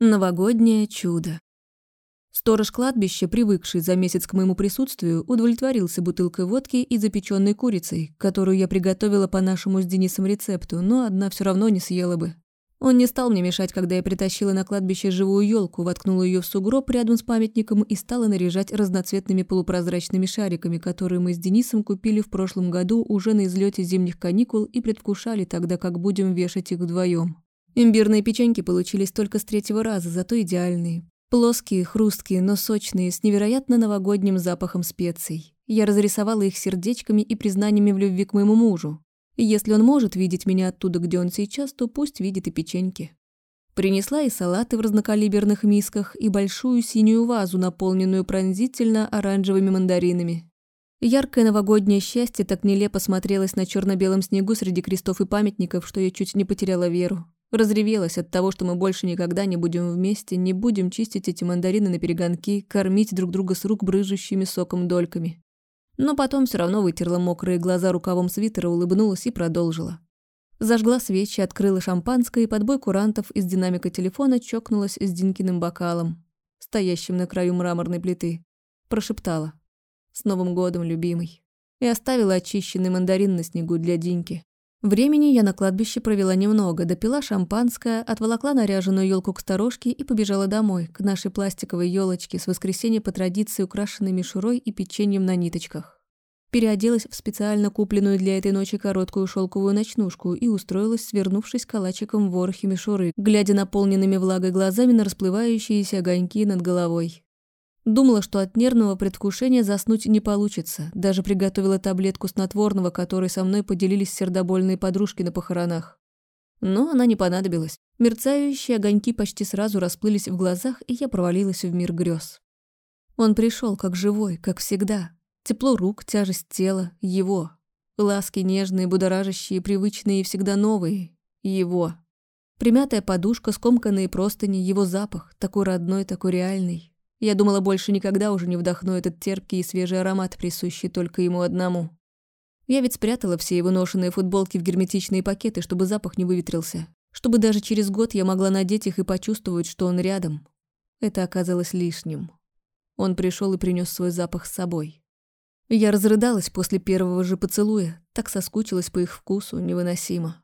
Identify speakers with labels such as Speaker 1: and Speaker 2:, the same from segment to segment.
Speaker 1: Новогоднее чудо. Сторож кладбища, привыкший за месяц к моему присутствию, удовлетворился бутылкой водки и запеченной курицей, которую я приготовила по нашему с Денисом рецепту, но одна все равно не съела бы. Он не стал мне мешать, когда я притащила на кладбище живую елку, воткнула ее в сугроб рядом с памятником и стала наряжать разноцветными полупрозрачными шариками, которые мы с Денисом купили в прошлом году уже на излете зимних каникул и предвкушали тогда, как будем вешать их вдвоем. Имбирные печеньки получились только с третьего раза, зато идеальные. Плоские, хрусткие, но сочные, с невероятно новогодним запахом специй. Я разрисовала их сердечками и признаниями в любви к моему мужу. И если он может видеть меня оттуда, где он сейчас, то пусть видит и печеньки. Принесла и салаты в разнокалиберных мисках, и большую синюю вазу, наполненную пронзительно оранжевыми мандаринами. Яркое новогоднее счастье так нелепо смотрелось на черно белом снегу среди крестов и памятников, что я чуть не потеряла веру. Разревелась от того, что мы больше никогда не будем вместе, не будем чистить эти мандарины на перегонки, кормить друг друга с рук брыжущими соком дольками. Но потом все равно вытерла мокрые глаза рукавом свитера, улыбнулась и продолжила. Зажгла свечи, открыла шампанское и под бой курантов из динамика телефона чокнулась с Динкиным бокалом, стоящим на краю мраморной плиты. Прошептала. «С Новым годом, любимый!» И оставила очищенный мандарин на снегу для Диньки. Времени я на кладбище провела немного, допила шампанское, отволокла наряженную елку к сторожке и побежала домой, к нашей пластиковой елочке с воскресенья по традиции украшенной мишурой и печеньем на ниточках. Переоделась в специально купленную для этой ночи короткую шелковую ночнушку и устроилась, свернувшись калачиком в ворохе мишуры, глядя наполненными влагой глазами на расплывающиеся огоньки над головой. Думала, что от нервного предвкушения заснуть не получится. Даже приготовила таблетку снотворного, которой со мной поделились сердобольные подружки на похоронах. Но она не понадобилась. Мерцающие огоньки почти сразу расплылись в глазах, и я провалилась в мир грез. Он пришел как живой, как всегда. Тепло рук, тяжесть тела — его. Ласки нежные, будоражащие, привычные и всегда новые — его. Примятая подушка, скомканные простыни, его запах, такой родной, такой реальный. Я думала, больше никогда уже не вдохну этот терпкий и свежий аромат, присущий только ему одному. Я ведь спрятала все его ношенные футболки в герметичные пакеты, чтобы запах не выветрился. Чтобы даже через год я могла надеть их и почувствовать, что он рядом. Это оказалось лишним. Он пришел и принес свой запах с собой. Я разрыдалась после первого же поцелуя, так соскучилась по их вкусу, невыносимо.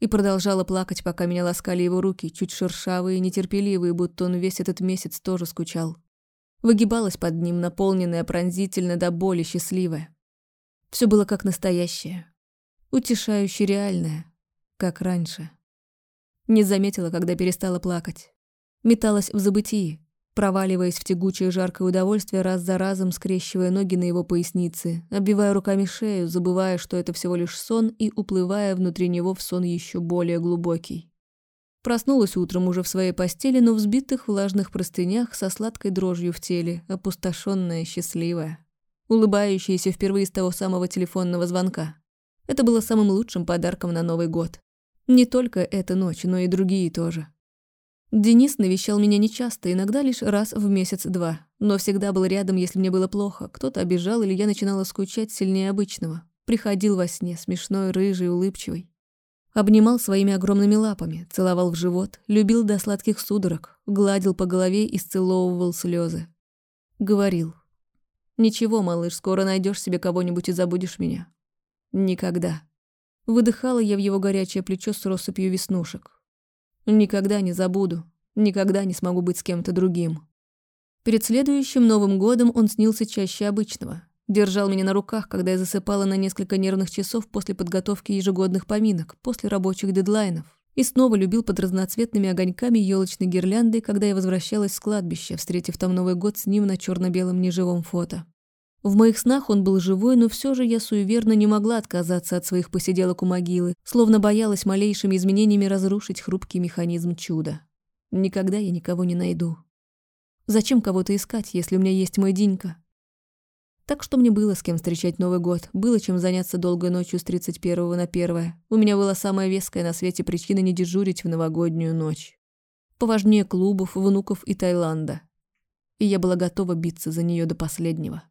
Speaker 1: И продолжала плакать, пока меня ласкали его руки, чуть шершавые и нетерпеливые, будто он весь этот месяц тоже скучал выгибалась под ним, наполненная пронзительно до боли, счастливая. Все было как настоящее, утешающе реальное, как раньше. Не заметила, когда перестала плакать. Металась в забытии, проваливаясь в тягучее жаркое удовольствие, раз за разом скрещивая ноги на его пояснице, оббивая руками шею, забывая, что это всего лишь сон, и уплывая внутри него в сон еще более глубокий. Проснулась утром уже в своей постели, но в взбитых влажных простынях со сладкой дрожью в теле, опустошенная, счастливая. Улыбающаяся впервые с того самого телефонного звонка. Это было самым лучшим подарком на Новый год. Не только эта ночь, но и другие тоже. Денис навещал меня нечасто, иногда лишь раз в месяц-два, но всегда был рядом, если мне было плохо. Кто-то обижал или я начинала скучать сильнее обычного. Приходил во сне, смешной, рыжий, улыбчивый. Обнимал своими огромными лапами, целовал в живот, любил до сладких судорог, гладил по голове и сцеловывал слезы. Говорил. «Ничего, малыш, скоро найдешь себе кого-нибудь и забудешь меня». Никогда. Выдыхала я в его горячее плечо с россыпью веснушек. Никогда не забуду, никогда не смогу быть с кем-то другим. Перед следующим Новым годом он снился чаще обычного. Держал меня на руках, когда я засыпала на несколько нервных часов после подготовки ежегодных поминок, после рабочих дедлайнов. И снова любил под разноцветными огоньками елочной гирлянды, когда я возвращалась с кладбища, встретив там Новый год с ним на черно белом неживом фото. В моих снах он был живой, но все же я суеверно не могла отказаться от своих посиделок у могилы, словно боялась малейшими изменениями разрушить хрупкий механизм чуда. Никогда я никого не найду. Зачем кого-то искать, если у меня есть мой Динька? Так что мне было с кем встречать Новый год, было чем заняться долгой ночью с 31 на 1. У меня была самая веская на свете причина не дежурить в новогоднюю ночь. Поважнее клубов, внуков и Таиланда. И я была готова биться за нее до последнего.